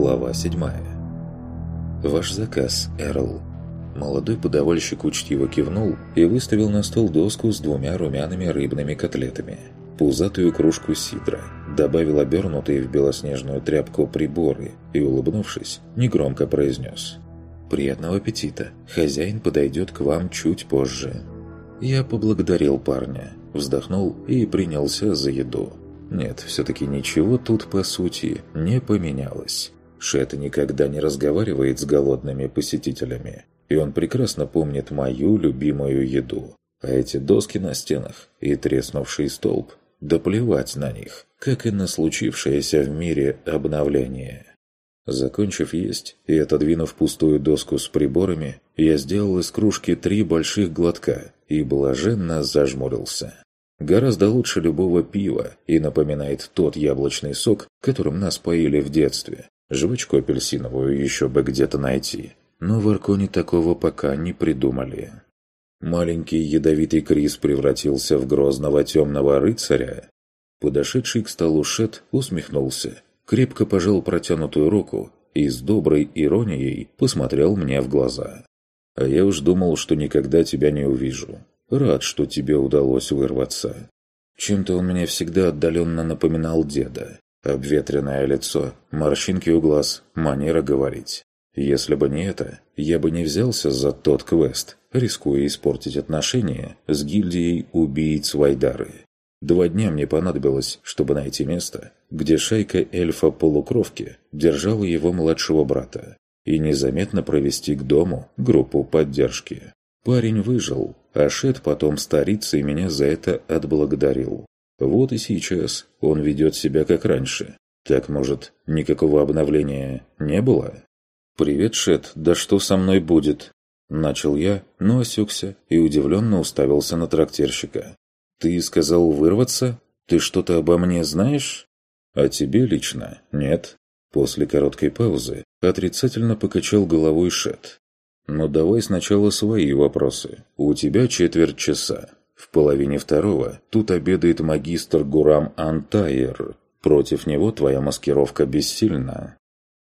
Глава 7 «Ваш заказ, Эрл». Молодой подавальщик учтиво кивнул и выставил на стол доску с двумя румяными рыбными котлетами, пузатую кружку сидра, добавил обернутые в белоснежную тряпку приборы и, улыбнувшись, негромко произнес «Приятного аппетита! Хозяин подойдет к вам чуть позже». Я поблагодарил парня, вздохнул и принялся за еду. Нет, все-таки ничего тут, по сути, не поменялось. Шет никогда не разговаривает с голодными посетителями, и он прекрасно помнит мою любимую еду. А эти доски на стенах и треснувший столб, да плевать на них, как и на случившееся в мире обновление. Закончив есть и отодвинув пустую доску с приборами, я сделал из кружки три больших глотка и блаженно зажмурился. Гораздо лучше любого пива и напоминает тот яблочный сок, которым нас поили в детстве, Жвачку апельсиновую еще бы где-то найти. Но в Арконе такого пока не придумали. Маленький ядовитый Крис превратился в грозного темного рыцаря. Подошедший к столу Шет усмехнулся, крепко пожал протянутую руку и с доброй иронией посмотрел мне в глаза. «А я уж думал, что никогда тебя не увижу. Рад, что тебе удалось вырваться». Чем-то он мне всегда отдаленно напоминал деда. Обветренное лицо, морщинки у глаз, манера говорить. Если бы не это, я бы не взялся за тот квест, рискуя испортить отношения с гильдией убийц Вайдары. Два дня мне понадобилось, чтобы найти место, где шайка эльфа-полукровки держала его младшего брата, и незаметно провести к дому группу поддержки. Парень выжил, а Шет потом старицей меня за это отблагодарил. Вот и сейчас он ведет себя как раньше. Так, может, никакого обновления не было? «Привет, Шет, да что со мной будет?» Начал я, но осекся и удивленно уставился на трактирщика. «Ты сказал вырваться? Ты что-то обо мне знаешь?» «А тебе лично? Нет?» После короткой паузы отрицательно покачал головой Шет. «Ну давай сначала свои вопросы. У тебя четверть часа. В половине второго тут обедает магистр Гурам Антайер. Против него твоя маскировка бессильна.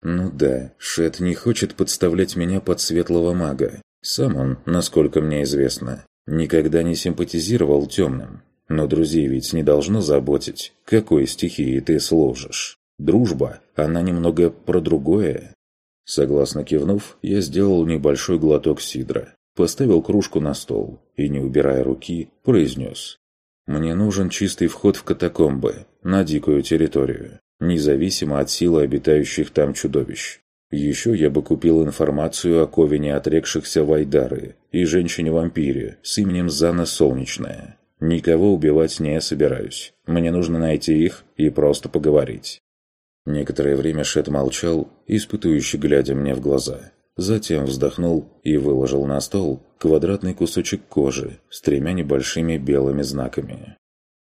Ну да, Шет не хочет подставлять меня под светлого мага. Сам он, насколько мне известно, никогда не симпатизировал темным. Но друзей ведь не должно заботить, какой стихии ты служишь. Дружба, она немного про другое. Согласно кивнув, я сделал небольшой глоток сидра поставил кружку на стол и, не убирая руки, произнес. «Мне нужен чистый вход в катакомбы, на дикую территорию, независимо от силы обитающих там чудовищ. Еще я бы купил информацию о ковине отрекшихся Вайдары и женщине-вампире с именем Зана Солнечная. Никого убивать не собираюсь. Мне нужно найти их и просто поговорить». Некоторое время Шет молчал, испытующе глядя мне в глаза. Затем вздохнул и выложил на стол квадратный кусочек кожи с тремя небольшими белыми знаками.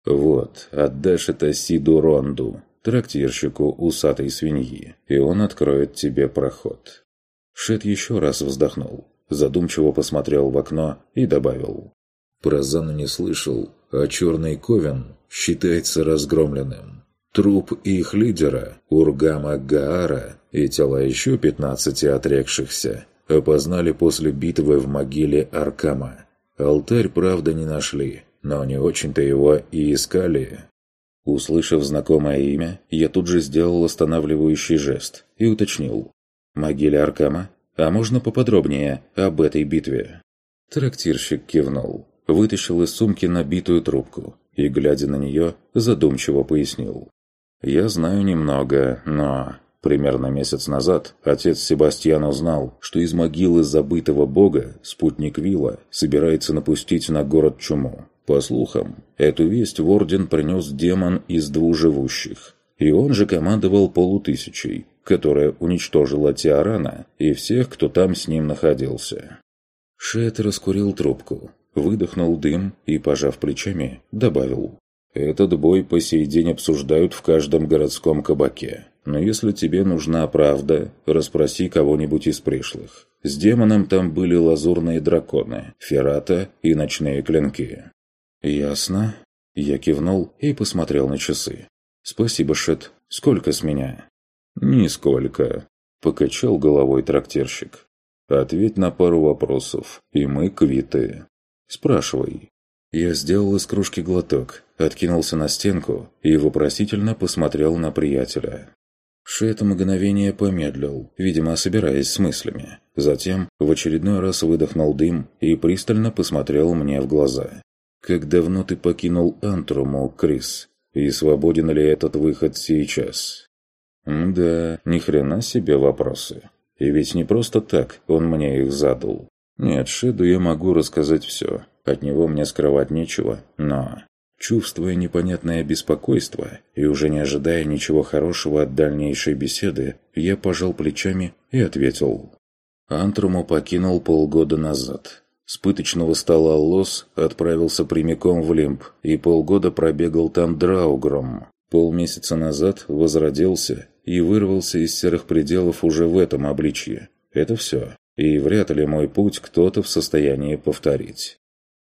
«Вот, отдашь это Сиду Ронду, трактирщику усатой свиньи, и он откроет тебе проход». Шет еще раз вздохнул, задумчиво посмотрел в окно и добавил. «Про Зану не слышал, а черный Ковен считается разгромленным. Труп их лидера, Ургама Гаара, и тела еще 15 отрекшихся опознали после битвы в могиле Аркама. Алтарь, правда, не нашли, но не очень-то его и искали. Услышав знакомое имя, я тут же сделал останавливающий жест и уточнил. «Могиле Аркама? А можно поподробнее об этой битве?» Трактирщик кивнул, вытащил из сумки набитую трубку и, глядя на нее, задумчиво пояснил. «Я знаю немного, но...» Примерно месяц назад отец Себастьян узнал, что из могилы забытого бога спутник Вилла собирается напустить на город чуму. По слухам, эту весть в Орден принес демон из двух живущих. И он же командовал полутысячей, которая уничтожила Тиарана и всех, кто там с ним находился. Шет раскурил трубку, выдохнул дым и, пожав плечами, добавил. «Этот бой по сей день обсуждают в каждом городском кабаке. Но если тебе нужна правда, расспроси кого-нибудь из пришлых. С демоном там были лазурные драконы, ферата и ночные клинки. «Ясно». Я кивнул и посмотрел на часы. «Спасибо, Шет. Сколько с меня?» «Нисколько». Покачал головой трактирщик. Ответь на пару вопросов, и мы квиты. Спрашивай. Я сделал из кружки глоток, откинулся на стенку и вопросительно посмотрел на приятеля. Шет мгновение помедлил, видимо, собираясь с мыслями. Затем в очередной раз выдохнул дым и пристально посмотрел мне в глаза. «Как давно ты покинул Антруму, Крис? И свободен ли этот выход сейчас?» «Да, ни хрена себе вопросы. И ведь не просто так он мне их задал. Нет, Шеду я могу рассказать все. От него мне скрывать нечего, но Чувствуя непонятное беспокойство и уже не ожидая ничего хорошего от дальнейшей беседы, я пожал плечами и ответил. Антруму покинул полгода назад. С пыточного стола Лос отправился прямиком в Лимб и полгода пробегал там Драугром. Полмесяца назад возродился и вырвался из серых пределов уже в этом обличье. Это все. И вряд ли мой путь кто-то в состоянии повторить.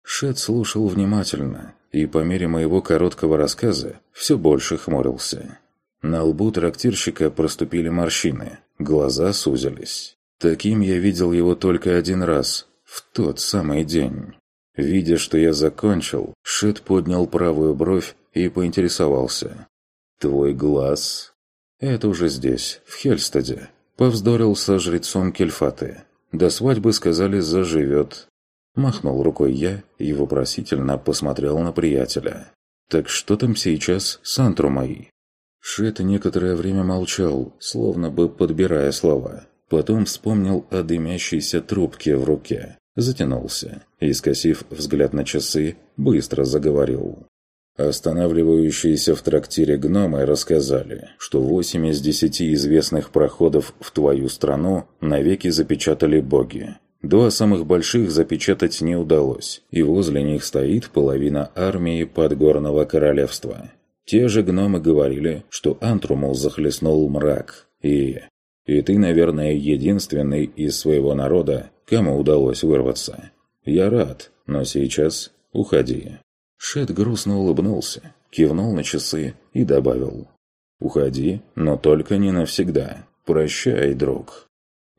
Шет слушал внимательно, и по мере моего короткого рассказа все больше хмурился. На лбу трактирщика проступили морщины, глаза сузились. Таким я видел его только один раз, в тот самый день. Видя, что я закончил, Шет поднял правую бровь и поинтересовался. «Твой глаз?» «Это уже здесь, в Хельстаде». Повздорил со жрецом Кельфаты. До свадьбы, сказали, заживет. Махнул рукой я и вопросительно посмотрел на приятеля. «Так что там сейчас с Антрумой?» Шет некоторое время молчал, словно бы подбирая слова. Потом вспомнил о дымящейся трубке в руке. Затянулся и, скосив взгляд на часы, быстро заговорил. Останавливающиеся в трактире гномы рассказали, что восемь из десяти известных проходов в твою страну навеки запечатали боги, Два самых больших запечатать не удалось, и возле них стоит половина армии Подгорного Королевства. Те же гномы говорили, что Антруму захлестнул мрак, и... И ты, наверное, единственный из своего народа, кому удалось вырваться. Я рад, но сейчас уходи». Шет грустно улыбнулся, кивнул на часы и добавил. «Уходи, но только не навсегда. Прощай, друг».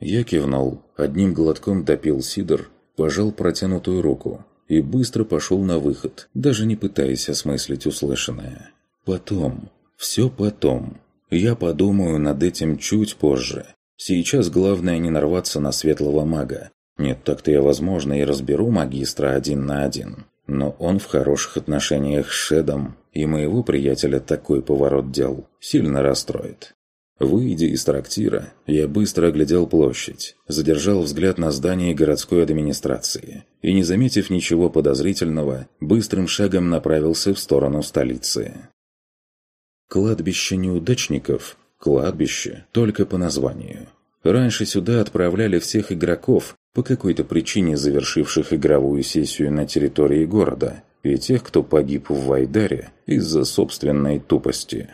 Я кивнул, одним глотком допил сидр, пожал протянутую руку и быстро пошел на выход, даже не пытаясь осмыслить услышанное. Потом, все потом. Я подумаю над этим чуть позже. Сейчас главное не нарваться на светлого мага. Нет, так-то я, возможно, и разберу магистра один на один. Но он в хороших отношениях с Шедом, и моего приятеля такой поворот дел сильно расстроит. Выйдя из трактира, я быстро оглядел площадь, задержал взгляд на здание городской администрации и, не заметив ничего подозрительного, быстрым шагом направился в сторону столицы. Кладбище неудачников – кладбище только по названию. Раньше сюда отправляли всех игроков, по какой-то причине завершивших игровую сессию на территории города, и тех, кто погиб в Вайдаре из-за собственной тупости.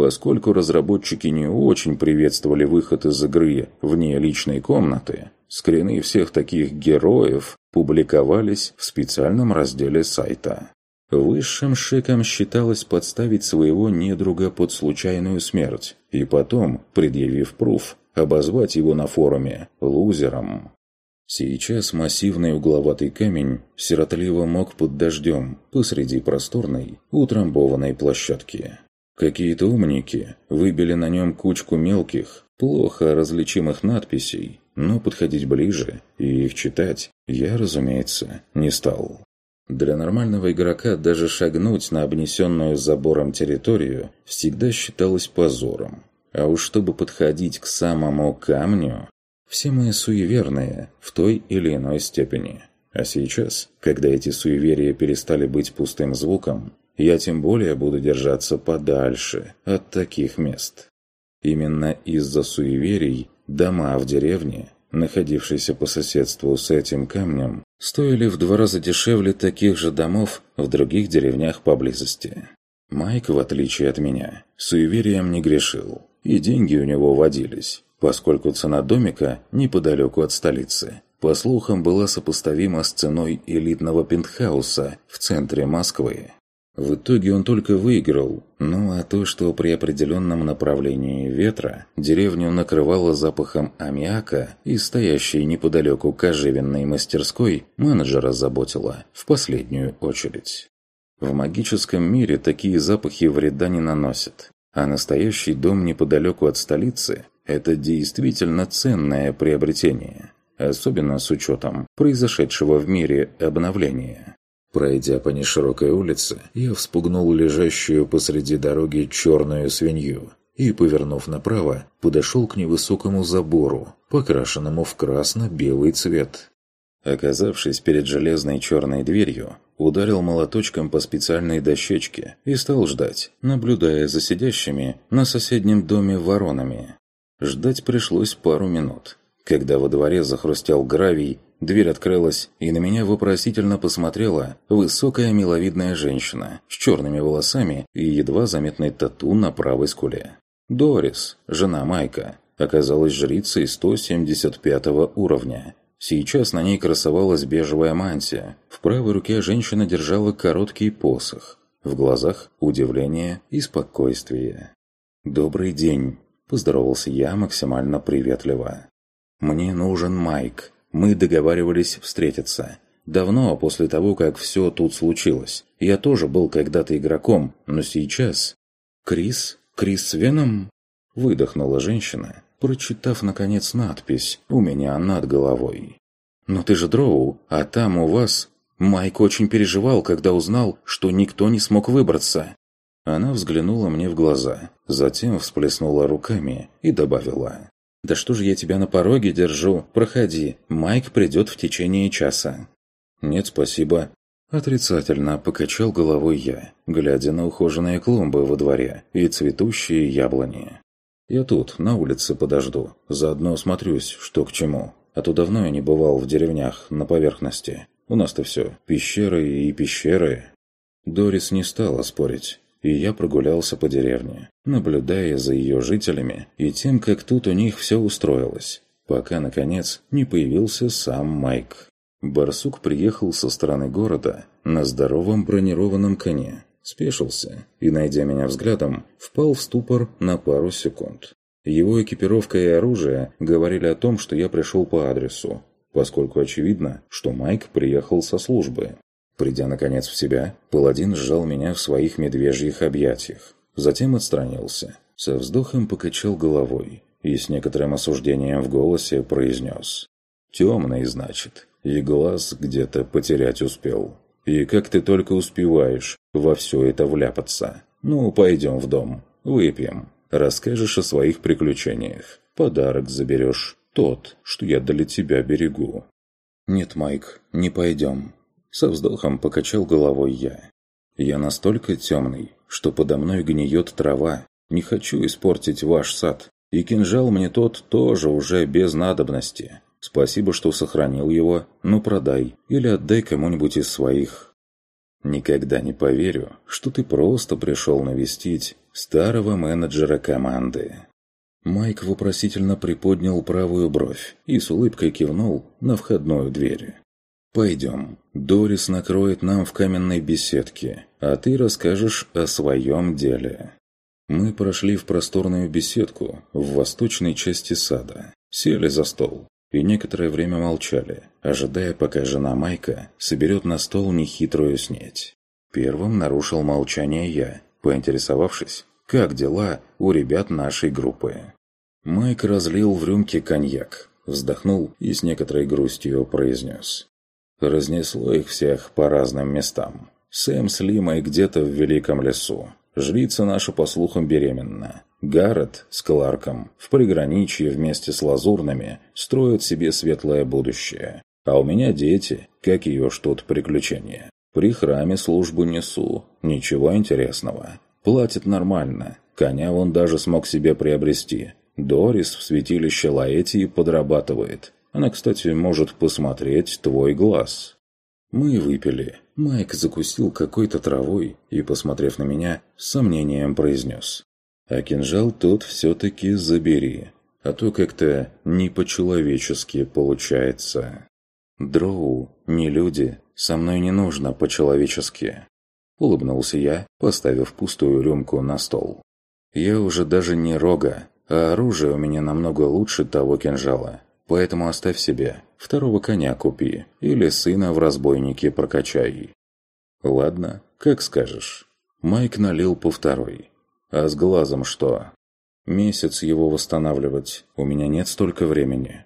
Поскольку разработчики не очень приветствовали выход из игры вне личной комнаты, скрины всех таких героев публиковались в специальном разделе сайта. Высшим шиком считалось подставить своего недруга под случайную смерть и потом, предъявив пруф, обозвать его на форуме «лузером». Сейчас массивный угловатый камень сиротливо мог под дождем посреди просторной, утрамбованной площадки. Какие-то умники выбили на нем кучку мелких, плохо различимых надписей, но подходить ближе и их читать я, разумеется, не стал. Для нормального игрока даже шагнуть на обнесенную забором территорию всегда считалось позором. А уж чтобы подходить к самому камню, все мы суеверные в той или иной степени. А сейчас, когда эти суеверия перестали быть пустым звуком, я тем более буду держаться подальше от таких мест. Именно из-за суеверий дома в деревне, находившиеся по соседству с этим камнем, стоили в два раза дешевле таких же домов в других деревнях поблизости. Майк, в отличие от меня, суеверием не грешил, и деньги у него водились, поскольку цена домика неподалеку от столицы, по слухам, была сопоставима с ценой элитного пентхауса в центре Москвы. В итоге он только выиграл, Ну а то, что при определенном направлении ветра деревню накрывало запахом аммиака и стоящей неподалеку кожевенной мастерской, менеджера заботило в последнюю очередь. В магическом мире такие запахи вреда не наносят, а настоящий дом неподалеку от столицы – это действительно ценное приобретение, особенно с учетом произошедшего в мире обновления. Пройдя по неширокой улице, я вспугнул лежащую посреди дороги черную свинью и, повернув направо, подошел к невысокому забору, покрашенному в красно-белый цвет. Оказавшись перед железной черной дверью, ударил молоточком по специальной дощечке и стал ждать, наблюдая за сидящими на соседнем доме воронами. Ждать пришлось пару минут. Когда во дворе захрустел гравий, дверь открылась, и на меня вопросительно посмотрела высокая миловидная женщина с черными волосами и едва заметной тату на правой скуле. Дорис, жена Майка, оказалась жрицей 175 уровня. Сейчас на ней красовалась бежевая мантия. В правой руке женщина держала короткий посох. В глазах удивление и спокойствие. «Добрый день», – поздоровался я максимально приветливо. «Мне нужен Майк. Мы договаривались встретиться. Давно, после того, как все тут случилось. Я тоже был когда-то игроком, но сейчас...» «Крис? Крис с Веном?» Выдохнула женщина, прочитав, наконец, надпись у меня над головой. «Но ты же Дроу, а там у вас...» Майк очень переживал, когда узнал, что никто не смог выбраться. Она взглянула мне в глаза, затем всплеснула руками и добавила. «Да что же я тебя на пороге держу? Проходи, Майк придет в течение часа». «Нет, спасибо». Отрицательно покачал головой я, глядя на ухоженные клумбы во дворе и цветущие яблони. «Я тут, на улице подожду, заодно осмотрюсь, что к чему. А то давно я не бывал в деревнях на поверхности. У нас-то все пещеры и пещеры». Дорис не стала спорить и я прогулялся по деревне, наблюдая за ее жителями и тем, как тут у них все устроилось, пока, наконец, не появился сам Майк. Барсук приехал со стороны города на здоровом бронированном коне, спешился и, найдя меня взглядом, впал в ступор на пару секунд. Его экипировка и оружие говорили о том, что я пришел по адресу, поскольку очевидно, что Майк приехал со службы. Придя, наконец, в себя, паладин сжал меня в своих медвежьих объятиях. Затем отстранился. Со вздохом покачал головой и с некоторым осуждением в голосе произнес. «Темный, значит, и глаз где-то потерять успел. И как ты только успеваешь во все это вляпаться? Ну, пойдем в дом, выпьем, расскажешь о своих приключениях, подарок заберешь, тот, что я для тебя берегу». «Нет, Майк, не пойдем», со вздохом покачал головой я. «Я настолько темный, что подо мной гниет трава. Не хочу испортить ваш сад. И кинжал мне тот тоже уже без надобности. Спасибо, что сохранил его, ну продай или отдай кому-нибудь из своих». «Никогда не поверю, что ты просто пришел навестить старого менеджера команды». Майк вопросительно приподнял правую бровь и с улыбкой кивнул на входную дверь. «Пойдем. Дорис накроет нам в каменной беседке, а ты расскажешь о своем деле». Мы прошли в просторную беседку в восточной части сада, сели за стол и некоторое время молчали, ожидая, пока жена Майка соберет на стол нехитрую снеть. Первым нарушил молчание я, поинтересовавшись, как дела у ребят нашей группы. Майк разлил в рюмке коньяк, вздохнул и с некоторой грустью произнес. Разнесло их всех по разным местам. Сэм с Лимой где-то в Великом лесу. Жрица наша, по слухам, беременна. Гаррет с Кларком в приграничье вместе с лазурными строят себе светлое будущее. А у меня дети, как ее что-то приключения. При храме службу несу. Ничего интересного. Платит нормально. Коня он даже смог себе приобрести. Дорис в святилище Лаэтии подрабатывает. Она, кстати, может посмотреть твой глаз». Мы выпили. Майк закусил какой-то травой и, посмотрев на меня, с сомнением произнес. «А кинжал тот все-таки забери, а то как-то не по-человечески получается». «Дроу, не люди, со мной не нужно по-человечески». Улыбнулся я, поставив пустую рюмку на стол. «Я уже даже не рога, а оружие у меня намного лучше того кинжала. Поэтому оставь себе, второго коня купи или сына в разбойники прокачай». «Ладно, как скажешь». Майк налил по второй. «А с глазом что?» «Месяц его восстанавливать. У меня нет столько времени».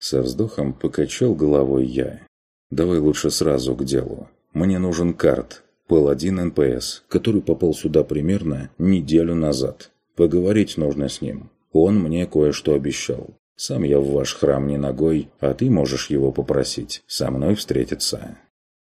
Со вздохом покачал головой я. «Давай лучше сразу к делу. Мне нужен карт, Паладин NPC, который попал сюда примерно неделю назад. Поговорить нужно с ним. Он мне кое-что обещал. Сам я в ваш храм не ногой, а ты можешь его попросить со мной встретиться».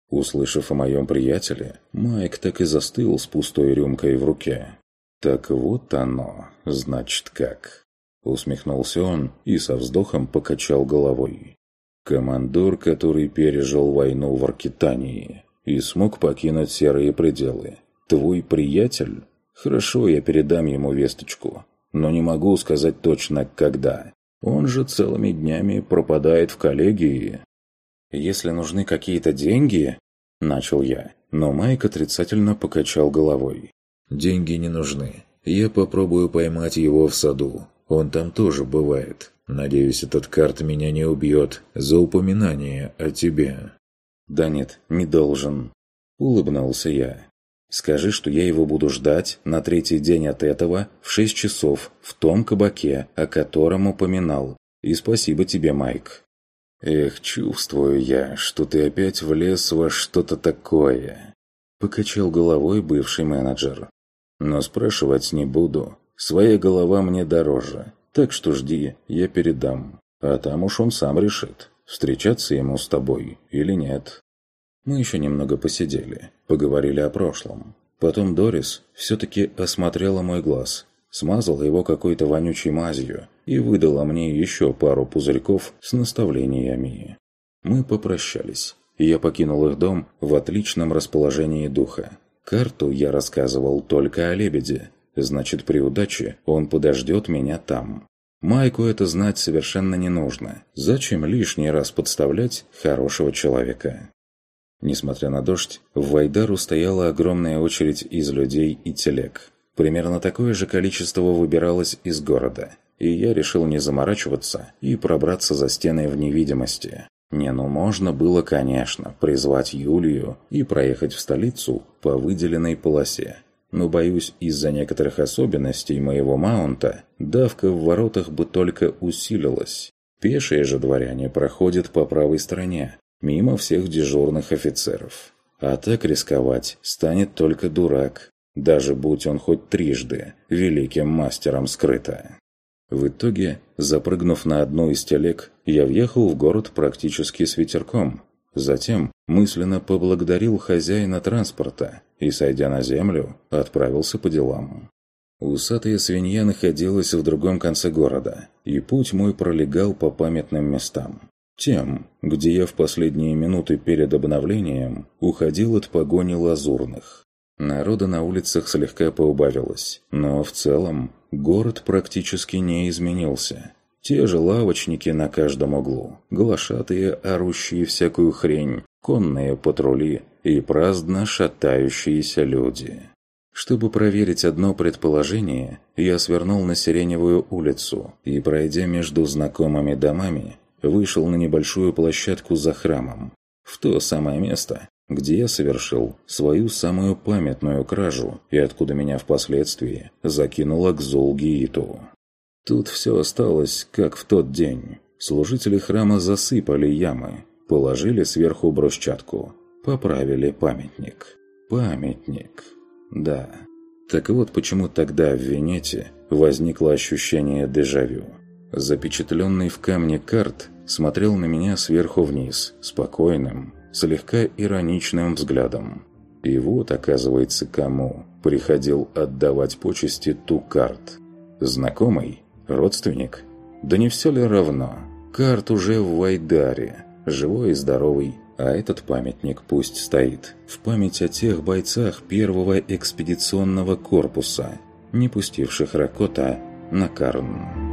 Услышав о моем приятеле, Майк так и застыл с пустой рюмкой в руке. «Так вот оно, значит как». Усмехнулся он и со вздохом покачал головой. «Командор, который пережил войну в Аркитании, и смог покинуть серые пределы. Твой приятель? Хорошо, я передам ему весточку, но не могу сказать точно, когда. Он же целыми днями пропадает в коллегии. Если нужны какие-то деньги, начал я, но Майк отрицательно покачал головой. Деньги не нужны. Я попробую поймать его в саду. Он там тоже бывает. Надеюсь, этот карт меня не убьет за упоминание о тебе. «Да нет, не должен», – улыбнулся я. «Скажи, что я его буду ждать на третий день от этого в шесть часов в том кабаке, о котором упоминал. И спасибо тебе, Майк». «Эх, чувствую я, что ты опять влез во что-то такое», – покачал головой бывший менеджер. «Но спрашивать не буду. Своя голова мне дороже. Так что жди, я передам. А там уж он сам решит, встречаться ему с тобой или нет. Мы еще немного посидели, поговорили о прошлом. Потом Дорис все-таки осмотрела мой глаз, смазала его какой-то вонючей мазью и выдала мне еще пару пузырьков с наставлениями. Мы попрощались, и я покинул их дом в отличном расположении духа. Карту я рассказывал только о лебеде, значит, при удаче он подождет меня там. Майку это знать совершенно не нужно. Зачем лишний раз подставлять хорошего человека? Несмотря на дождь, в Вайдару стояла огромная очередь из людей и телег. Примерно такое же количество выбиралось из города. И я решил не заморачиваться и пробраться за стены в невидимости. Не, ну можно было, конечно, призвать Юлию и проехать в столицу по выделенной полосе но, боюсь, из-за некоторых особенностей моего маунта давка в воротах бы только усилилась. Пешие же дворяне проходят по правой стороне, мимо всех дежурных офицеров. А так рисковать станет только дурак, даже будь он хоть трижды великим мастером скрыто. В итоге, запрыгнув на одну из телег, я въехал в город практически с ветерком. Затем мысленно поблагодарил хозяина транспорта и, сойдя на землю, отправился по делам. Усатая свинья находилась в другом конце города, и путь мой пролегал по памятным местам. Тем, где я в последние минуты перед обновлением уходил от погони лазурных. Народа на улицах слегка поубавилось, но в целом город практически не изменился. Те же лавочники на каждом углу, глашатые, орущие всякую хрень, конные патрули и праздно шатающиеся люди. Чтобы проверить одно предположение, я свернул на Сиреневую улицу и, пройдя между знакомыми домами, вышел на небольшую площадку за храмом, в то самое место, где я совершил свою самую памятную кражу и откуда меня впоследствии закинуло к Зулгииту. Тут все осталось, как в тот день. Служители храма засыпали ямы, положили сверху брусчатку, поправили памятник. Памятник. Да. Так вот почему тогда в Венете возникло ощущение дежавю. Запечатленный в камне карт смотрел на меня сверху вниз, спокойным, слегка ироничным взглядом. И вот, оказывается, кому приходил отдавать почести ту карт. Знакомый? Родственник? Да не все ли равно? Карт уже в Вайдаре, живой и здоровый, а этот памятник пусть стоит в память о тех бойцах первого экспедиционного корпуса, не пустивших Ракота на Карн.